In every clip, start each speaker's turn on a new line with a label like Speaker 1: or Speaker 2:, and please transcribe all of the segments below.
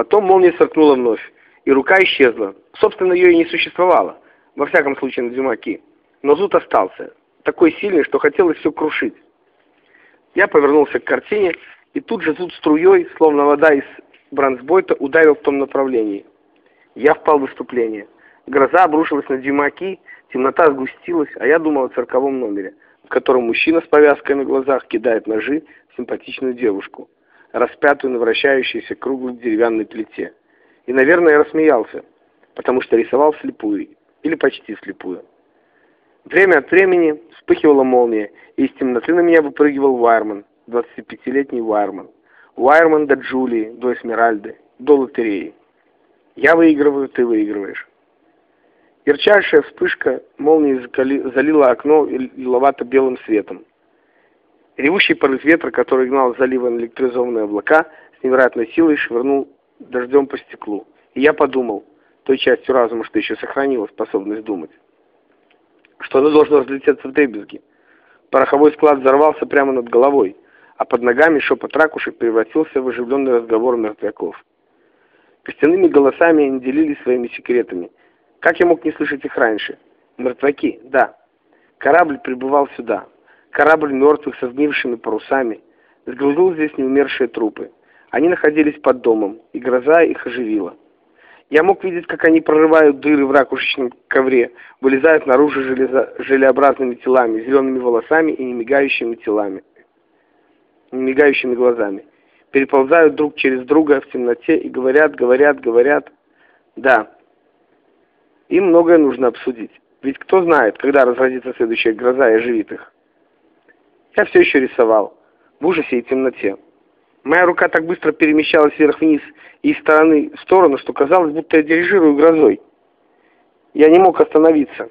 Speaker 1: Потом молния сверкнула вновь, и рука исчезла. Собственно, ее и не существовало, во всяком случае на Дюмаки. Но зуд остался, такой сильный, что хотелось все крушить. Я повернулся к картине, и тут же зуд струей, словно вода из бронзбойта, ударил в том направлении. Я впал в выступление. Гроза обрушилась на Дюмаки, темнота сгустилась, а я думал о цирковом номере, в котором мужчина с повязкой на глазах кидает ножи в симпатичную девушку, распятую на вращающейся круглой деревянной плите. И, наверное, рассмеялся, потому что рисовал слепую, или почти слепую. Время от времени вспыхивала молния, и из темноты на меня выпрыгивал Вайерман, 25-летний Вайерман. Вайерман до Джулии, до Эсмеральды, до лотереи. Я выигрываю, ты выигрываешь. Ярчайшая вспышка молнии залила окно лиловато-белым светом. Ревущий порыв ветра, который гнал с залива электризованные облака, с невероятной силой швырнул дождем по стеклу. И я подумал, той частью разума, что еще сохранила способность думать, что оно должно разлететься в дребезги. Пороховой склад взорвался прямо над головой, а под ногами шепот ракушек превратился в оживленный разговор мертвяков. Костяными голосами они делились своими секретами. Как я мог не слышать их раньше? Мертвяки, да. Корабль прибывал сюда. Корабль мертвых со сгнившими парусами. Сгрузил здесь неумершие трупы. Они находились под домом, и гроза их оживила. Я мог видеть, как они прорывают дыры в ракушечном ковре, вылезают наружу железо желеобразными телами, зелеными волосами и немигающими телами, немигающими глазами. Переползают друг через друга в темноте и говорят, говорят, говорят. Да, им многое нужно обсудить. Ведь кто знает, когда разразится следующая гроза и оживит их. Я все еще рисовал, в ужасе и темноте. Моя рука так быстро перемещалась вверх-вниз и из стороны в сторону, что казалось, будто я дирижирую грозой. Я не мог остановиться.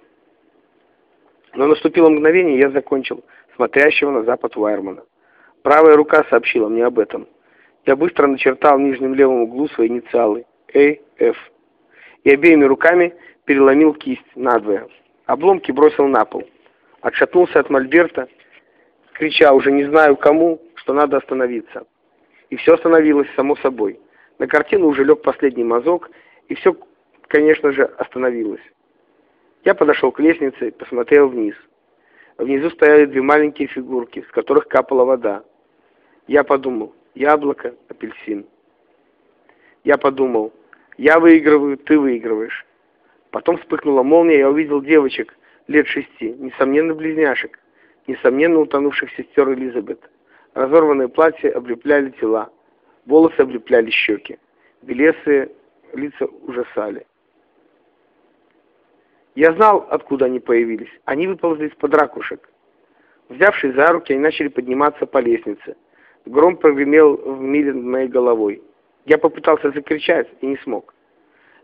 Speaker 1: Но наступило мгновение, и я закончил, смотрящего на запад Вайермана. Правая рука сообщила мне об этом. Я быстро начертал в нижнем левом углу свои инициалы A, F. И обеими руками переломил кисть надвое. Обломки бросил на пол. Отшатнулся от мольберта, крича уже не знаю кому, что надо остановиться. И все остановилось само собой. На картину уже лег последний мазок, и все, конечно же, остановилось. Я подошел к лестнице и посмотрел вниз. Внизу стояли две маленькие фигурки, с которых капала вода. Я подумал, яблоко, апельсин. Я подумал, я выигрываю, ты выигрываешь. Потом вспыхнула молния, я увидел девочек лет шести, несомненно близняшек, несомненно утонувших сестер Элизабет. Разорванные платья облепляли тела, волосы облепляли щеки, белесые лица ужасали. Я знал, откуда они появились. Они выползли из-под ракушек. Взявшись за руки, они начали подниматься по лестнице. Гром прогремел в миле над моей головой. Я попытался закричать и не смог.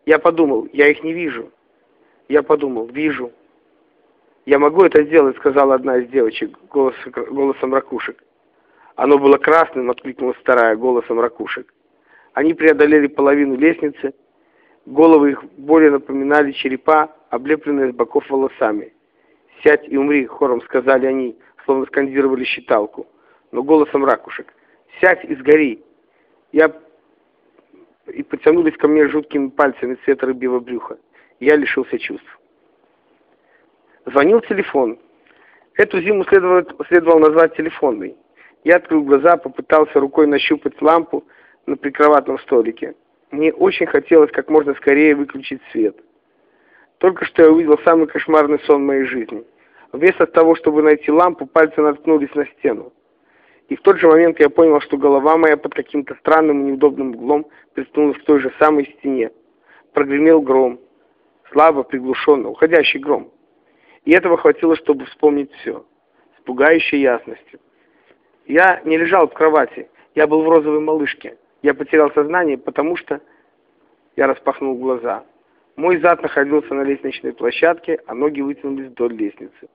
Speaker 1: Я подумал, я их не вижу. Я подумал, вижу. Я могу это сделать, сказала одна из девочек голос, голосом ракушек. Оно было красным, откликнулась вторая голосом ракушек. Они преодолели половину лестницы. Головы их более напоминали черепа, облепленные с боков волосами. «Сядь и умри», — хором сказали они, словно скандировали считалку, но голосом ракушек. «Сядь и сгори!» Я и потянулись ко мне жуткими пальцами цвета рыбьего брюха. Я лишился чувств. Звонил телефон. Эту зиму следовало, следовало назвать телефонной. Я открыл глаза, попытался рукой нащупать лампу на прикроватном столике. Мне очень хотелось как можно скорее выключить свет. Только что я увидел самый кошмарный сон моей жизни. Вместо того, чтобы найти лампу, пальцы наткнулись на стену. И в тот же момент я понял, что голова моя под каким-то странным и неудобным углом приткнулась к той же самой стене. Прогремел гром. Слабо, приглушенно, уходящий гром. И этого хватило, чтобы вспомнить все. С пугающей ясностью. Я не лежал в кровати. Я был в розовой малышке. Я потерял сознание, потому что... Я распахнул глаза. Мой зад находился на лестничной площадке, а ноги вытянулись вдоль лестницы.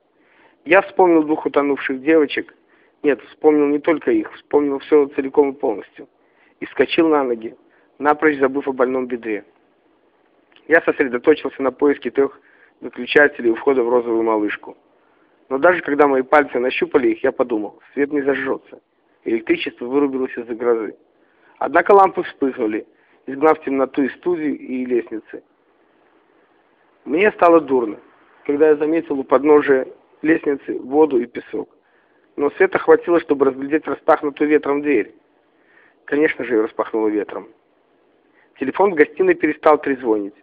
Speaker 1: Я вспомнил двух утонувших девочек, нет, вспомнил не только их, вспомнил все целиком и полностью. И вскочил на ноги, напрочь забыв о больном бедре. Я сосредоточился на поиске трех выключателей у входа в розовую малышку. Но даже когда мои пальцы нащупали их, я подумал, свет не зажжется. Электричество вырубилось из-за грозы. Однако лампы вспыхнули, изгнав темноту из студии и лестницы. Мне стало дурно, когда я заметил у подножия лестницы воду и песок. Но света хватило, чтобы разглядеть распахнутую ветром дверь. Конечно же, ее распахнуло ветром. Телефон в гостиной перестал трезвонить.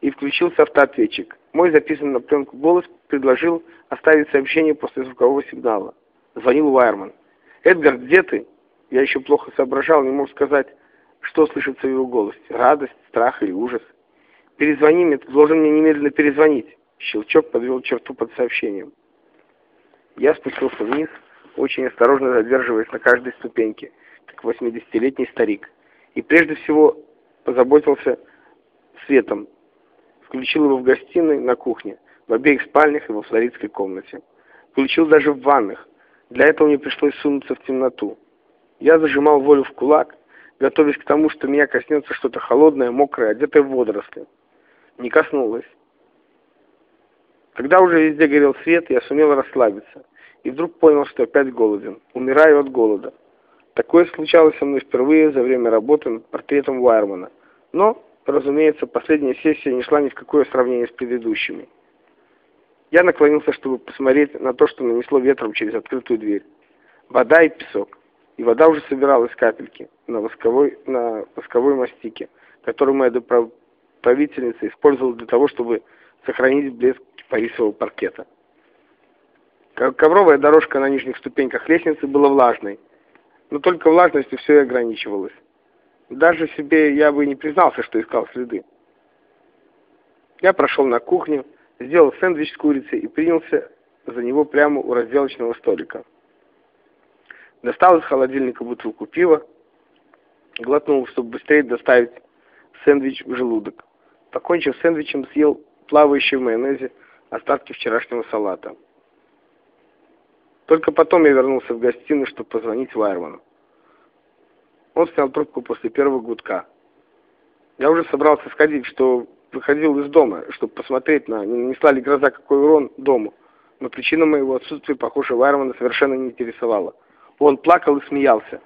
Speaker 1: И включился автоответчик. Мой записанный на пленку голос предложил оставить сообщение после звукового сигнала. Звонил Уайерман. «Эдгар, где ты?» Я еще плохо соображал, не мог сказать, что слышится в его голосе. Радость, страх или ужас. «Перезвони мне, ты должен мне немедленно перезвонить». Щелчок подвел черту под сообщением. Я спустился вниз, очень осторожно задерживаясь на каждой ступеньке, как восьмидесятилетний старик. И прежде всего позаботился светом. Включил его в гостиной, на кухне, в обеих спальнях и во флоридской комнате. Включил даже в ванных. Для этого мне пришлось сунуться в темноту. Я зажимал волю в кулак, готовясь к тому, что меня коснется что-то холодное, мокрое, одетое в водоросли. Не коснулось. Когда уже везде горел свет, я сумел расслабиться. И вдруг понял, что опять голоден. Умираю от голода. Такое случалось со мной впервые за время работы над портретом Уайермана. Но, разумеется, последняя сессия не шла ни в какое сравнение с предыдущими. Я наклонился, чтобы посмотреть на то, что нанесло ветром через открытую дверь. Вода и песок. И вода уже собиралась капельки на восковой, на восковой мастике, которую моя доправительница использовала для того, чтобы сохранить блеск парисового паркета. Ковровая дорожка на нижних ступеньках лестницы была влажной, но только влажностью все и ограничивалось. Даже себе я бы не признался, что искал следы. Я прошел на кухню, сделал сэндвич с курицей и принялся за него прямо у разделочного столика. Достал из холодильника бутылку пива, глотнул, чтобы быстрее доставить сэндвич в желудок. Покончив сэндвичем, съел плавающий в майонезе остатки вчерашнего салата. Только потом я вернулся в гостиную, чтобы позвонить Вайерману. Он снял трубку после первого гудка. Я уже собрался сходить, что выходил из дома, чтобы посмотреть, на, не нанесла ли гроза какой урон дому. Но причина моего отсутствия, похоже, Вайермана совершенно не интересовала. Он плакал и смеялся.